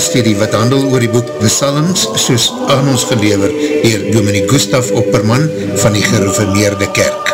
bybelstudie wat handel oor die boek The Psalms soos aan ons gelever dier Dominique Gustaf Opperman van die gereformeerde kerk.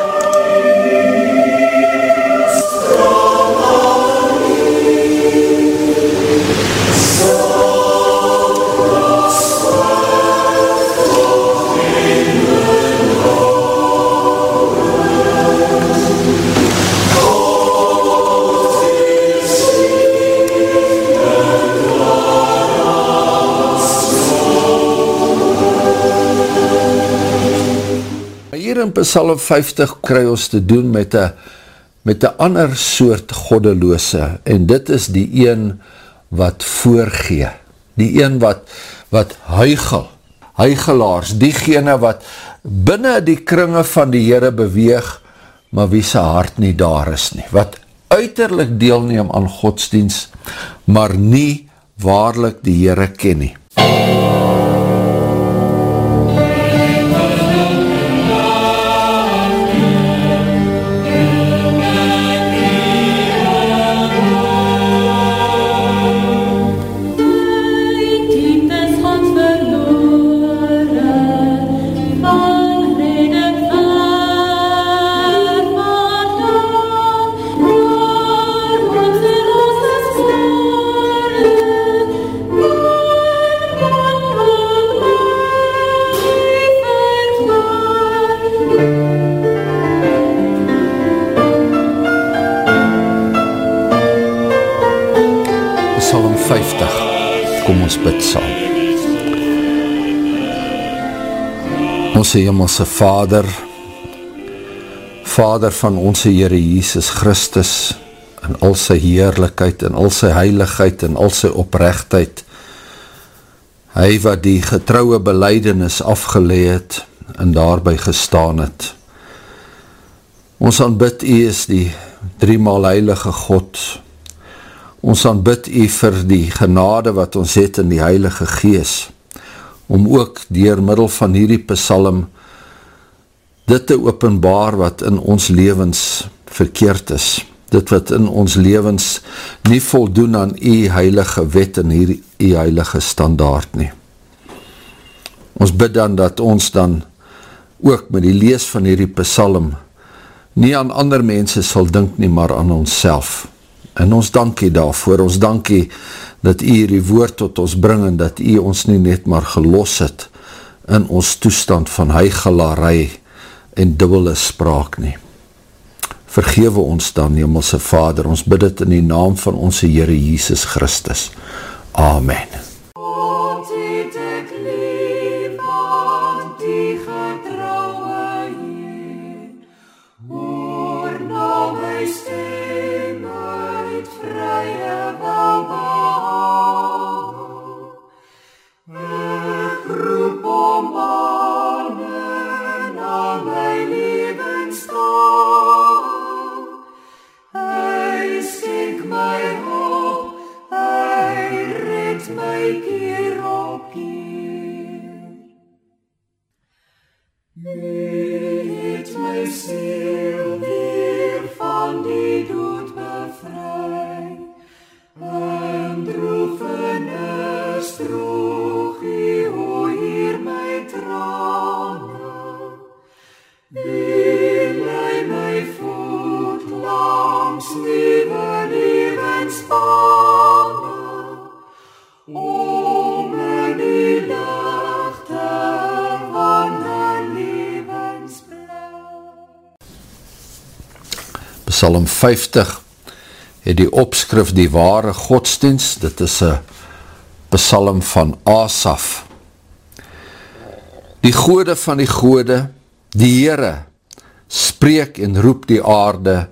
Psalm 50 kry ons te doen met een met een ander soort goddeloose en dit is die een wat voorgee, die een wat, wat huigel, huigelaars, diegene wat binnen die kringe van die Heere beweeg, maar wie sy hart nie daar is nie, wat uiterlik deelneem aan godsdienst, maar nie waarlik die Heere ken nie. Onse Hemelse Vader, Vader van onze Heere Jesus Christus, in al sy heerlijkheid, in al sy heiligheid, in al sy oprechtheid, hy wat die getrouwe beleidenis afgeleid en daarby gestaan het. Ons aanbid u is die driemaal heilige God, ons aanbid u vir die genade wat ons het in die heilige geest, om ook dier middel van hierdie psalm dit te openbaar wat in ons levens verkeerd is, dit wat in ons levens nie voldoen aan die heilige wet en die heilige standaard nie. Ons bid dan dat ons dan ook met die lees van hierdie psalm nie aan ander mense sal dink nie, maar aan ons self. En ons dankie daarvoor, ons dankie dat u die woord tot ons bring en dat u ons nie net maar gelos het in ons toestand van heigelarij en dubbele spraak nie. Vergewe ons dan, Hemelse Vader, ons bid het in die naam van onze Heere Jesus Christus. Amen. Psalm 50 het die opskrif die ware godsdienst, dit is een psalm van Asaf. Die gode van die gode, die Heere, spreek en roep die aarde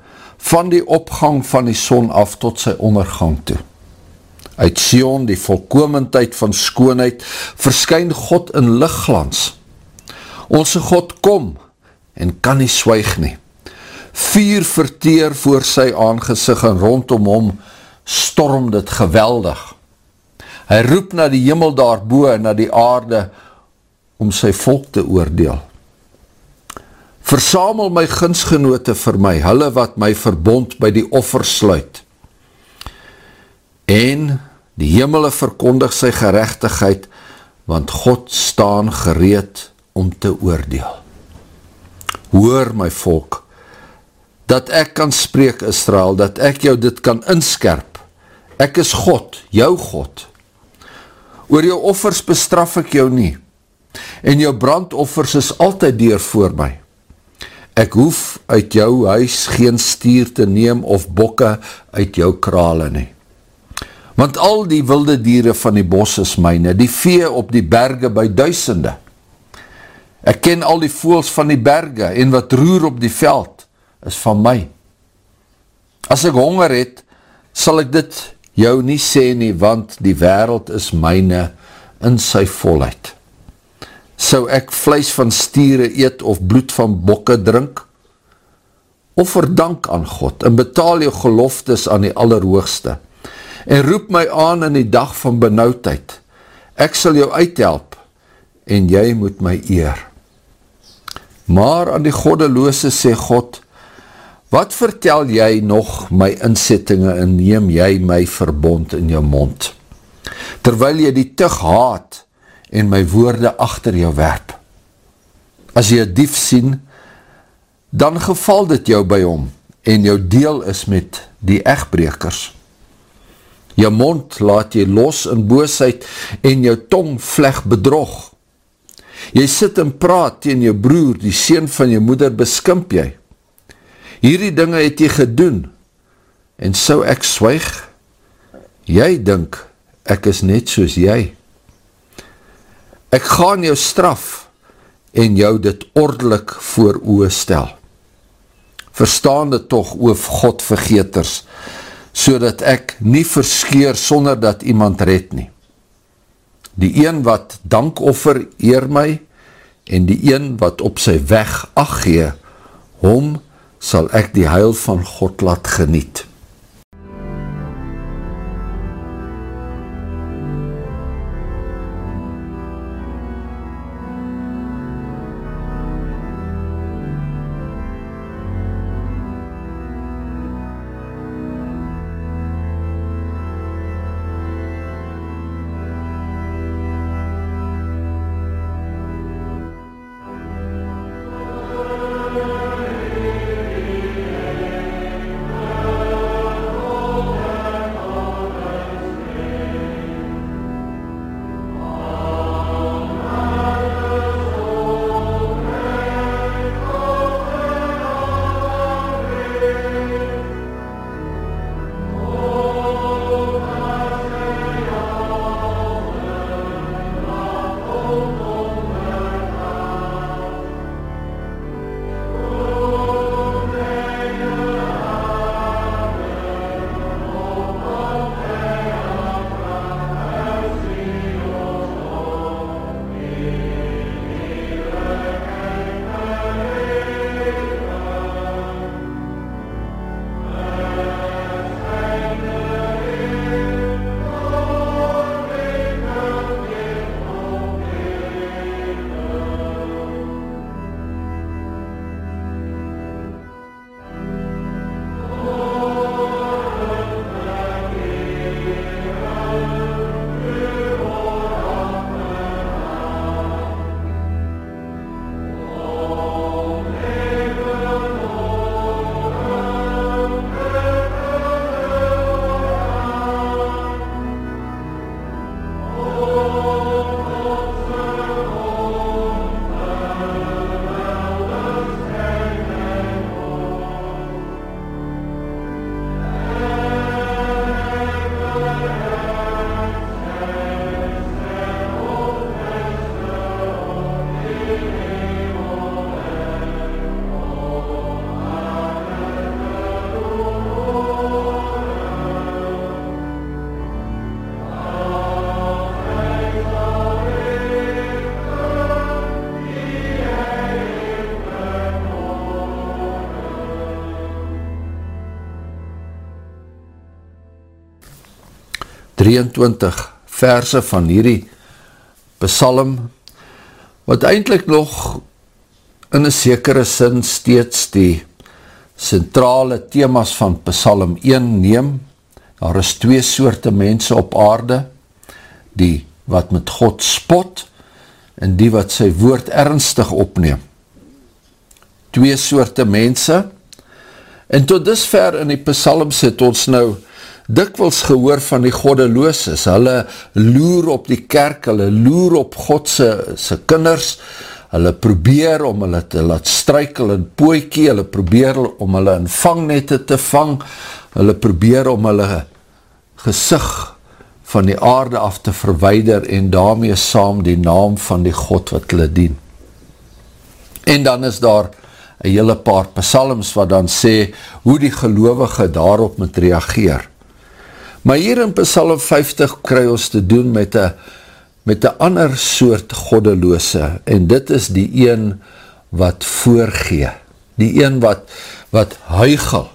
van die opgang van die son af tot sy ondergang toe. Uit Sion, die volkomendheid van skoonheid, verskyn God in lichtglans. Onze God kom en kan nie swyg nie vier verteer voor sy aangezig en rondom hom storm dit geweldig. Hy roep na die hemel daarboe en na die aarde om sy volk te oordeel. Versamel my ginsgenote vir my, hulle wat my verbond by die offer sluit. En Die hemele verkondig sy gerechtigheid, want God staan gereed om te oordeel. Hoor my volk, dat ek kan spreek Israel, dat ek jou dit kan inskerp. Ek is God, jou God. Oor jou offers bestraf ek jou nie, en jou brandoffers is altyd deur voor my. Ek hoef uit jou huis geen stier te neem of bokke uit jou krale nie. Want al die wilde dieren van die bos is myne, die vee op die berge by duisende. Ek ken al die voels van die berge en wat roer op die veld is van my. As ek honger het, sal ek dit jou nie sê nie, want die wereld is myne in sy volheid sou ek vlees van stiere eet of bloed van bokke drink? Offer dank aan God en betaal jou geloftes aan die Allerhoogste en roep my aan in die dag van benauwdheid. Ek sal jou uithelp en jy moet my eer. Maar aan die goddeloose sê God, wat vertel jy nog my inzettinge en neem jy my verbond in jou mond? Terwyl jy die tig haat, en my woorde achter jou werp. As jy een dief sien, dan geval dit jou by hom, en jou deel is met die echtbrekers. Jou mond laat jy los in boosheid, en jou tong vleg bedrog. Jy sit en praat teen jou broer, die sien van jou moeder beskimp jy. Hierdie dinge het jy gedoen, en so ek swyg, jy dink, ek is net soos jy ek gaan jou straf en jou dit ordelik voor oe stel. Verstaande toch oof God vergeters, so dat ek nie verskeer sonder dat iemand red nie. Die een wat dankoffer eer my, en die een wat op sy weg ag gee, hom sal ek die heil van God laat geniet. 23 verse van hierdie psalm, wat eindelijk nog in een sekere sin steeds die centrale themas van psalm 1 neem, daar is twee soorte mense op aarde, die wat met God spot, en die wat sy woord ernstig opneem. Twee soorte mense, en tot disver in die psalms het ons nou dikwels gehoor van die goddelooses, hulle loer op die kerk, hulle loer op Godse sy kinders, hulle probeer om hulle te laat strykel in poekie, hulle probeer om hulle in vangnette te vang, hulle probeer om hulle gezicht van die aarde af te verweider en daarmee saam die naam van die God wat hulle dien. En dan is daar een hele paar psalms wat dan sê hoe die gelovige daarop moet reageer. Maar hier in psalm 50 kry ons te doen met een met een ander soort goddeloose, en dit is die een wat voorgee, die een wat, wat huigel,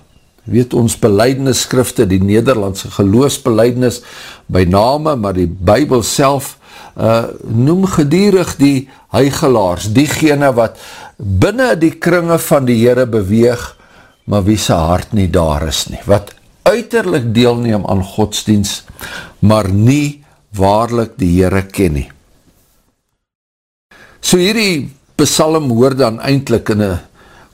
weet ons beleidingsskrifte, die Nederlandse geloosbeleidings by name, maar die Bijbel self uh, noem gedierig die huigelaars, diegene wat binnen die kringe van die Heere beweeg, maar wie sy hart nie daar is nie, wat uiterlik deelneem aan godsdienst, maar nie waarlik die Heere ken nie. So hierdie psalm hoor dan eindelijk in een,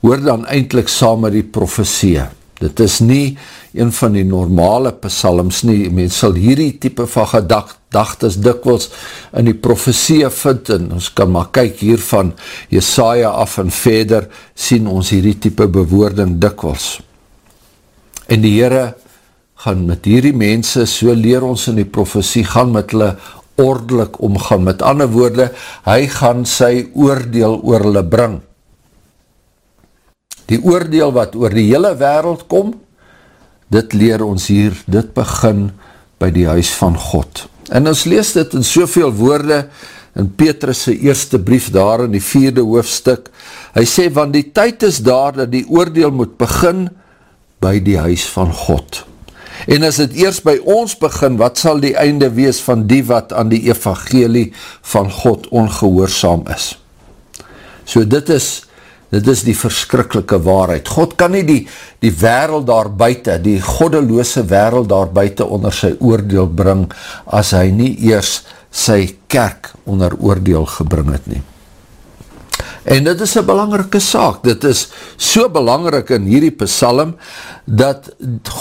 hoor dan eindelijk saam met die profesie. Dit is nie een van die normale psalms nie, mens sal hierdie type van gedagtes dikwels in die profesie vind, en ons kan maar kyk hier van Jesaja af en verder, sien ons hierdie type bewoording dikwels. En die Heere gaan met hierdie mense, so leer ons in die profesie, gaan met hulle ordelik omgaan. Met ander woorde, hy gaan sy oordeel oor hulle bring. Die oordeel wat oor die hele wereld kom, dit leer ons hier, dit begin by die huis van God. En ons lees dit in soveel woorde in Petrus' eerste brief daar in die vierde hoofdstuk. Hy sê, want die tyd is daar dat die oordeel moet begin by die huis van God. En as het eerst by ons begin, wat sal die einde wees van die wat aan die evangelie van God ongehoorzaam is? So dit is, dit is die verskrikkelike waarheid. God kan nie die, die wereld daar buiten, die goddeloose wereld daar buiten onder sy oordeel bring, as hy nie eers sy kerk onder oordeel gebring het nie. En dit is een belangrike saak, dit is so belangrijk in hierdie psalm, dat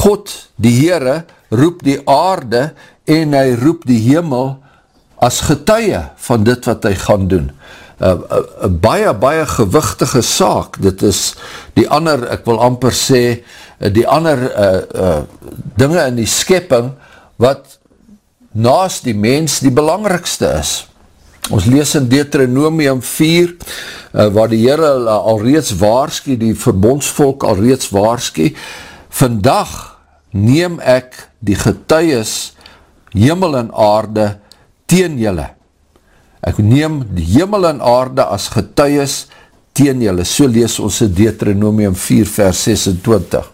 God, die Heere, roep die aarde en hy roep die hemel as getuie van dit wat hy gaan doen. Een baie, baie gewichtige saak, dit is die ander, ek wil amper sê, die ander uh, uh, dinge in die skepping, wat naast die mens die belangrikste is. Ons lees in Deuteronomium 4, uh, waar die Heere alreeds waarski, die verbondsvolk alreeds waarski, vandag neem ek die getuies hemel en aarde teen julle. Ek neem die hemel en aarde as getuies teen julle. So lees ons in Deuteronomium 4 vers 26.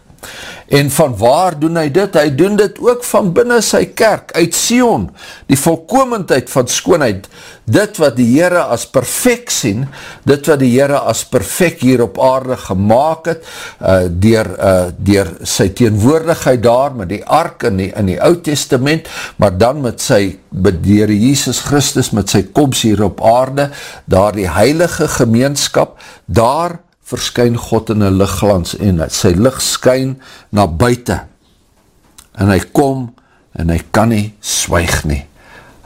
En van waar doen hy dit? Hy doen dit ook van binnen sy kerk, uit Sion, die volkomendheid van skoonheid, dit wat die Heere as perfect sien, dit wat die Heere as perfect hier op aarde gemaakt het, uh, dier, uh, dier sy teenwoordigheid daar, met die ark in die, in die oud testament, maar dan met sy, dier Jesus Christus, met sy komst hier op aarde, daar die heilige gemeenskap, daar verskyn God in een lichtglans en sy licht skyn na buiten. En hy kom en hy kan nie swyg nie.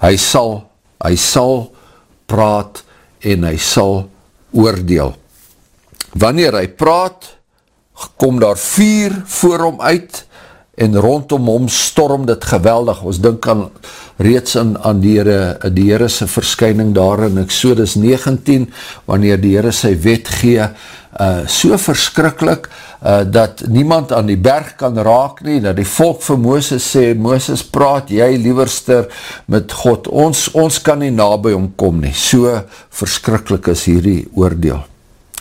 Hy sal hy sal praat en hy sal oordeel. Wanneer hy praat kom daar vier voor hom uit en rondom hom storm dit geweldig. Ons dink aan reeds in, aan die Heere, die Heere sy verskyning daar in Exodus 19 wanneer die Heere sy wet gee uh, so verskrikkelijk uh, dat niemand aan die berg kan raak nie, dat die volk vir Mooses sê, Mooses praat jy lieverster met God, ons, ons kan nie nabij omkom nie, so verskrikkelijk is hierdie oordeel.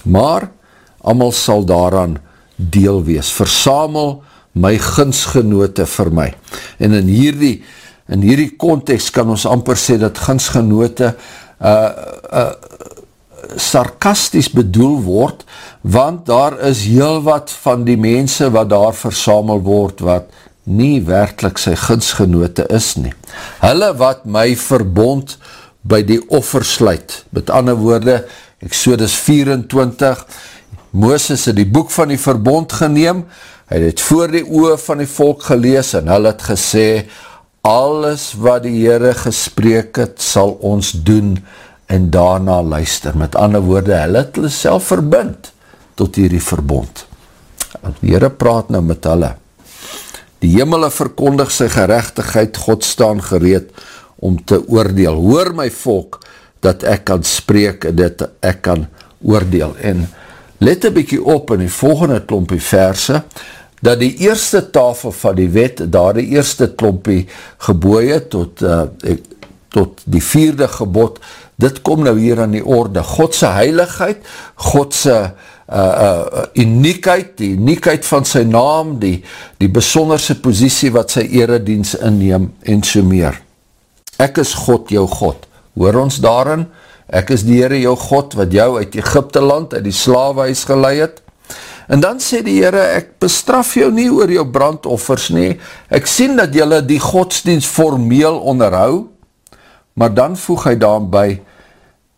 Maar, amal sal daaraan deel wees, versamel my ginsgenote vir my. En in hierdie, in hierdie context kan ons amper sê dat ginsgenote uh, uh, sarkasties bedoel word, want daar is heel wat van die mense wat daar versamel word, wat nie werkelijk sy ginsgenote is nie. Hulle wat my verbond by die offer sluit, met ander woorde, Exodus 24, Mooses het die boek van die verbond geneem, hy het voor die oor van die volk gelees en hy het gesê, alles wat die Heere gespreek het, sal ons doen en daarna luister. Met ander woorde, hy het hulle self verbind tot hierdie verbond. Die Heere praat nou met hulle. Die hemele verkondig sy gerechtigheid, God staan gereed om te oordeel. Hoor my volk, dat ek kan spreek en dat ek kan oordeel. En let een bykie op in die volgende klompie verse, dat die eerste tafel van die wet, daar die eerste klompie geboeie tot, uh, tot die vierde gebod, dit kom nou hier aan die orde. Godse heiligheid, Godse uh, uh, uniekheid, die uniekheid van sy naam, die, die besonderse posiesie wat sy eredienst inneem en so meer. Ek is God, jou God. Hoor ons daarin, ek is die Heere jou God, wat jou uit Egypte land, uit die slawehuis geleid het. En dan sê die Heere, ek bestraf jou nie oor jou brandoffers nie, ek sien dat jylle die godsdienst formeel onderhou, maar dan voeg hy daarby,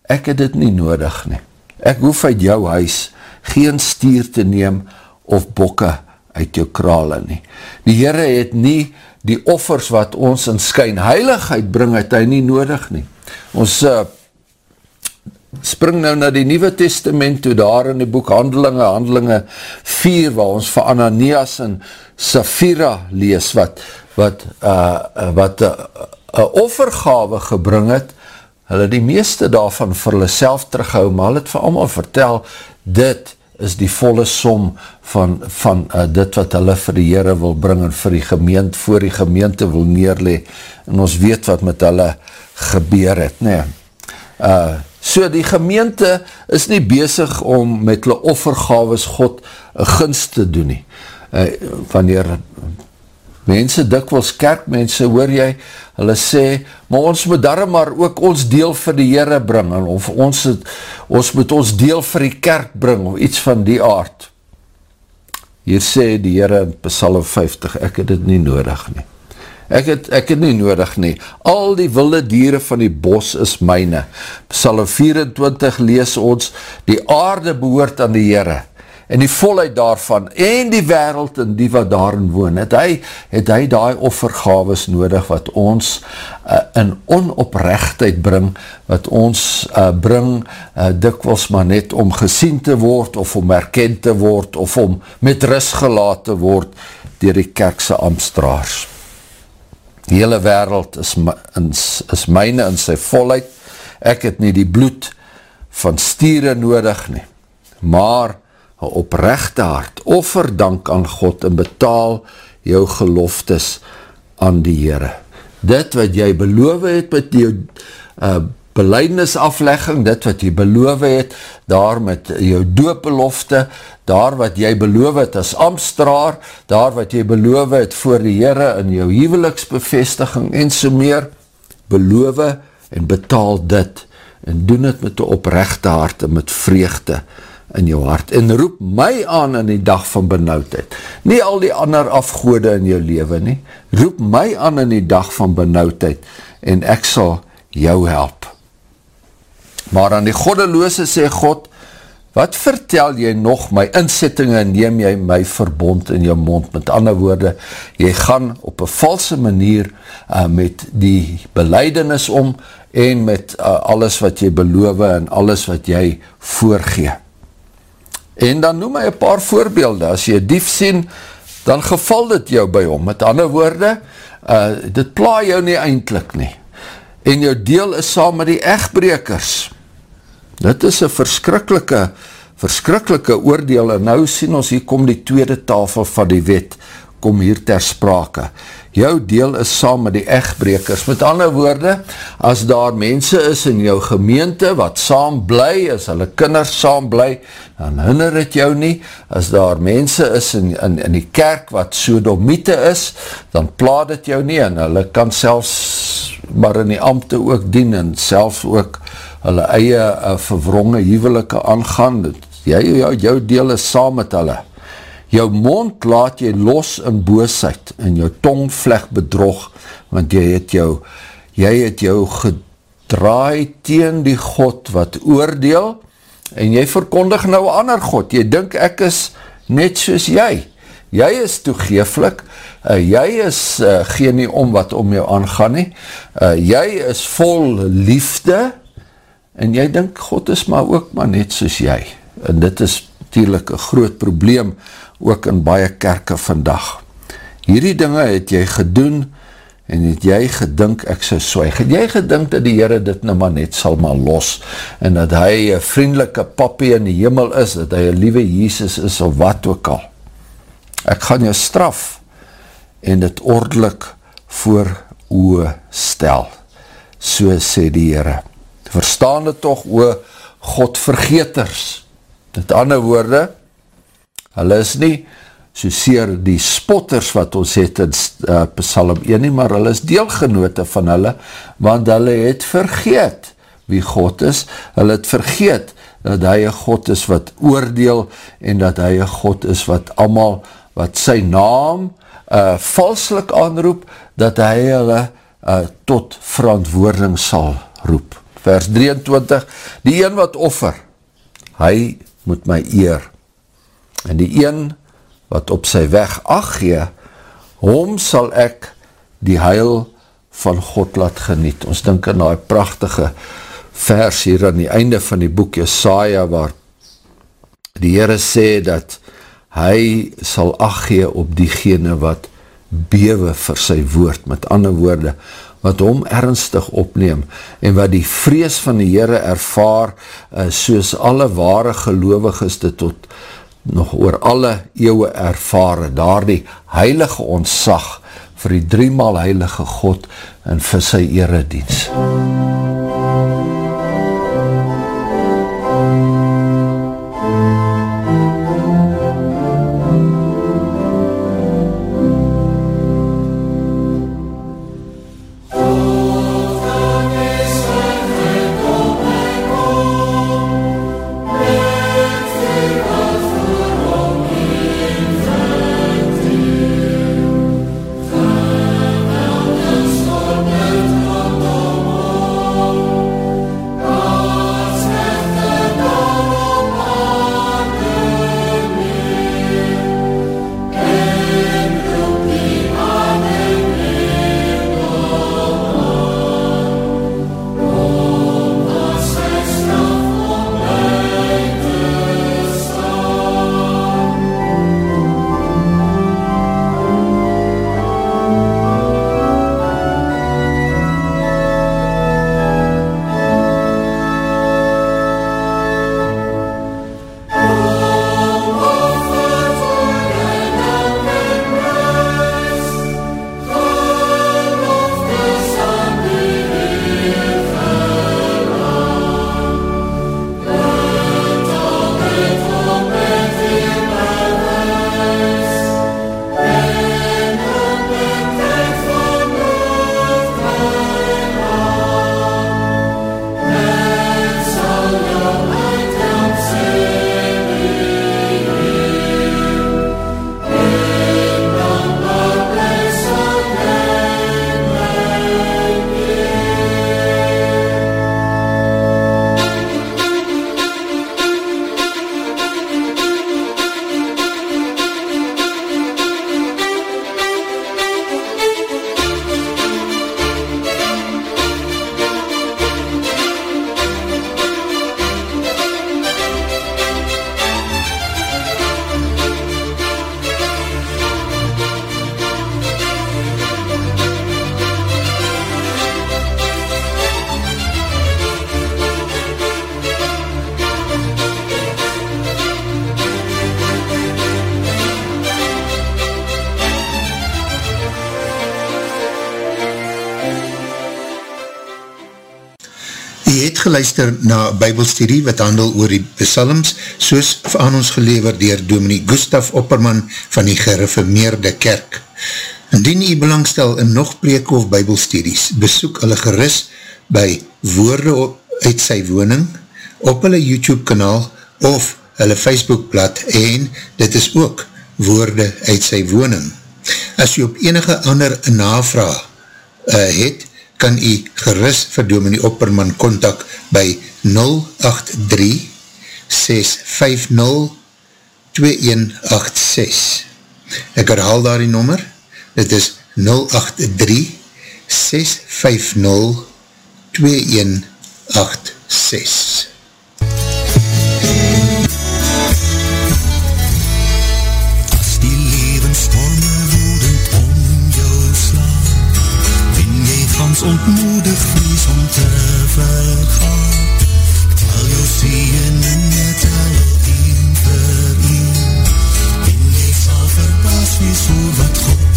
ek het dit nie nodig nie. Ek hoef uit jou huis geen stier te neem of bokke uit jou krale nie. Die Heere het nie die offers wat ons in skyn heiligheid bring, het hy nie nodig nie. Ons uh, spring nou na die Nieuwe Testament toe daar in die boek Handelinge, Handelinge 4, waar ons vir Ananias en Safira lees, wat wat, uh, wat uh, uh, offergave gebring het, hulle die meeste daarvan vir hulle self terughou, maar hulle het vir allemaal vertel, dit is die volle som van, van uh, dit wat hulle vir die Heere wil bring en vir die gemeente, voor die gemeente wil neerlee, en ons weet wat met hulle gebeur het, nee. Uh, so die gemeente is nie bezig om met hulle offergaves God een gunst te doen nie. Uh, wanneer mense dikwels kerkmense, hoor jy, hulle sê, maar ons moet daarom maar ook ons deel vir die Heere bring, of ons, het, ons moet ons deel vir die kerk bring, of iets van die aard. Hier sê die Heere in Psalm 50, ek het dit nie nodig nie. Ek het, ek het nie nodig nie. Al die wilde dieren van die bos is myne. Psalm 24 lees ons, die aarde behoort aan die Heere, en die volheid daarvan, en die wereld en die wat daarin woon, het hy, het hy die offergaves nodig, wat ons uh, in onoprechtheid bring, wat ons uh, bring uh, dikwels maar net om gesien te word, of om erkend te word, of om met rust gelaat te word, dier die kerkse amstraars. Die hele wereld is, is, is myne in sy volheid, ek het nie die bloed van stieren nodig nie, maar een oprechte hart, offer dank aan God en betaal jou geloftes aan die Heere. Dit wat jy beloof het met jou uh, beleidnisaflegging, dit wat jy beloof het, daar met jou doopbelofte, daar wat jy beloof het as amstraar, daar wat jy beloof het voor die Heere in jou huweliksbevestiging en so meer, beloof en betaal dit en doen het met die oprechte hart en met vreugde in jou hart en roep my aan in die dag van benauwdheid. Nie al die ander afgoede in jou leven nie, roep my aan in die dag van benauwdheid en ek sal jou help. Maar aan die goddeloose sê God, wat vertel jy nog my inzettingen en neem jy my verbond in jou mond? Met ander woorde, jy gaan op een valse manier uh, met die beleidenis om en met uh, alles wat jy beloof en alles wat jy voorgeef. En dan noem hy een paar voorbeelde, as jy dief sien, dan geval dit jou by hom. Met ander woorde, uh, dit pla jou nie eindelijk nie. En jou deel is saam met die echtbrekers. Dit is een verskrikkelike, verskrikkelike oordeel, en nou sien ons, hier kom die tweede tafel van die wet, kom hier ter sprake jou deel is saam met die echtbrekers. Met ander woorde, as daar mense is in jou gemeente wat saam bly, as hulle kinders saam bly, dan hinder het jou nie. As daar mense is in, in, in die kerk wat sodomiete is, dan plaat het jou nie en hulle kan selfs maar in die ambte ook dien en selfs ook hulle eie uh, verwronge huwelike aangaan. Jy, jou, jou deel is saam met hulle. jou mond laat jy los in boosheid, en jou tong vleg bedrog, want jy het jou, jy het jou gedraai teen die God wat oordeel, en jy verkondig nou ander God, jy dink ek is net soos jy, jy is toegeeflik, uh, jy is uh, geen nie om wat om jou aangaan nie, uh, jy is vol liefde, en jy dink God is maar ook maar net soos jy, en dit is natuurlijk een groot probleem, ook in baie kerke vandag. Hierdie dinge het jy gedoen, en het jy gedink ek sou swyg, het jy gedink dat die Heere dit nou maar net sal maar los, en dat hy een vriendelike pappie in die hemel is, dat hy een liewe Jesus is, of wat ook al. Ek gaan jou straf, en het ordelik voor oe stel, so sê die Heere. Verstaan dit toch, oe God vergeters, met ander woorde, hulle is nie, so seer die spotters wat ons het in uh, Psalm 1 nie, maar hulle is deelgenote van hulle, want hulle het vergeet wie God is, hulle het vergeet dat hy een God is wat oordeel en dat hy een God is wat allemaal, wat sy naam uh, valslik aanroep, dat hy hulle uh, tot verantwoording sal roep. Vers 23, die een wat offer, hy moet my eer, en die een wat op sy weg aggee, hom sal ek die heil van God laat geniet. Ons dink in die prachtige vers hier aan die einde van die boek Jesaja, waar die Heere sê dat hy sal aggee op diegene wat bewe vir sy woord, met ander woorde, wat hom ernstig opneem, en wat die vrees van die Heere ervaar, uh, soos alle ware gelovig is dit tot nog oor alle eeuwe ervare, daar die heilige ontsag vir die driemaal heilige God en vir sy eredienst. Geluister na bybelstudie wat handel oor die psalms, soos aan ons gelever dier Dominique Gustaf Opperman van die gereformeerde kerk. Indien jy belangstel in nog preek of bybelstudies, besoek hulle geris by woorde uit sy woning, op hulle YouTube kanaal of hulle Facebookblad en dit is ook woorde uit sy woning. As jy op enige ander navraag uh, het, kan jy geris vir Dominie Opperman kontak by 083 650 2186 Ek herhaal daar die nommer, dit is 083 ontmoedig vries om te vergaan. Tel jou sien en jy tel een vir een En jy sal verbaas wees hoe wat God